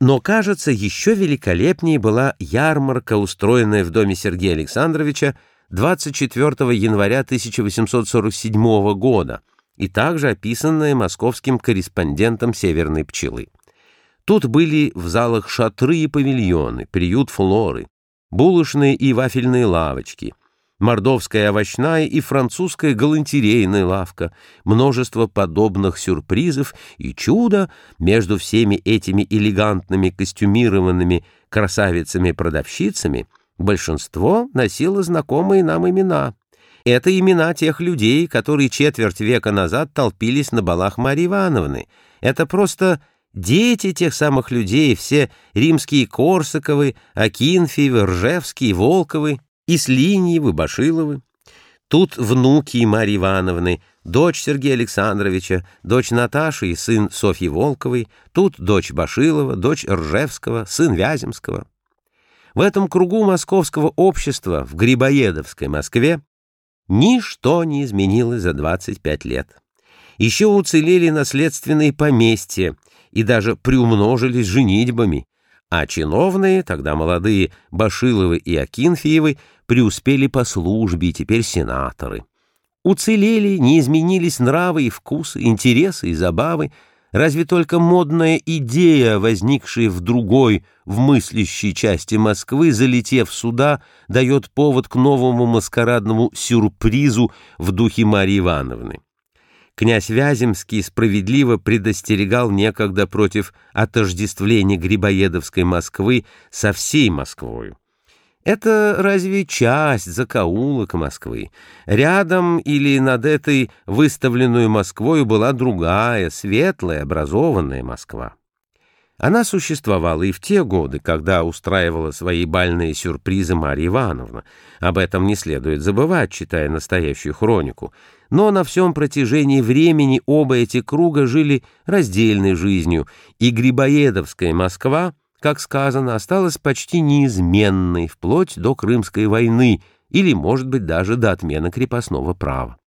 Но, кажется, еще великолепнее была ярмарка, устроенная в доме Сергея Александровича 24 января 1847 года и также описанная московским корреспондентом «Северной пчелы». Тут были в залах шатры и павильоны, приют флоры, булочные и вафельные лавочки, мордовская овощная и французская галантерейная лавка, множество подобных сюрпризов и чудо между всеми этими элегантными костюмированными красавицами-продавщицами большинство носило знакомые нам имена. Это имена тех людей, которые четверть века назад толпились на балах Марьи Ивановны. Это просто дети тех самых людей, все римские Корсаковы, Акинфиевы, Ржевские, Волковы и Слиньевы, Башиловы. Тут внуки Марьи Ивановны, дочь Сергея Александровича, дочь Наташи и сын Софьи Волковой, тут дочь Башилова, дочь Ржевского, сын Вяземского. В этом кругу московского общества, в Грибоедовской Москве, ничто не изменилось за 25 лет. Еще уцелели наследственные поместья и даже приумножились женитьбами, а чиновные, тогда молодые Башиловы и Акинфеевы, преуспели по службе, теперь сенаторы. Уцелели, не изменились нравы и вкусы, интересы и забавы, разве только модная идея, возникшая в другой, в мыслящей части Москвы, залетев сюда, дает повод к новому маскарадному сюрпризу в духе Марьи Ивановны. Князь Вяземский справедливо предостерегал некогда против отождествления Грибоедовской Москвы со всей Москвою. Это разве часть, закоулок Москвы? Рядом или над этой выставленную Москвою была другая, светлая, образованная Москва. Она существовала и в те годы, когда устраивала свои бальные сюрпризы Марья Ивановна. Об этом не следует забывать, читая настоящую хронику. Но на всем протяжении времени оба эти круга жили раздельной жизнью, и Грибоедовская Москва, как сказано, осталась почти неизменной вплоть до Крымской войны или, может быть, даже до отмены крепостного права.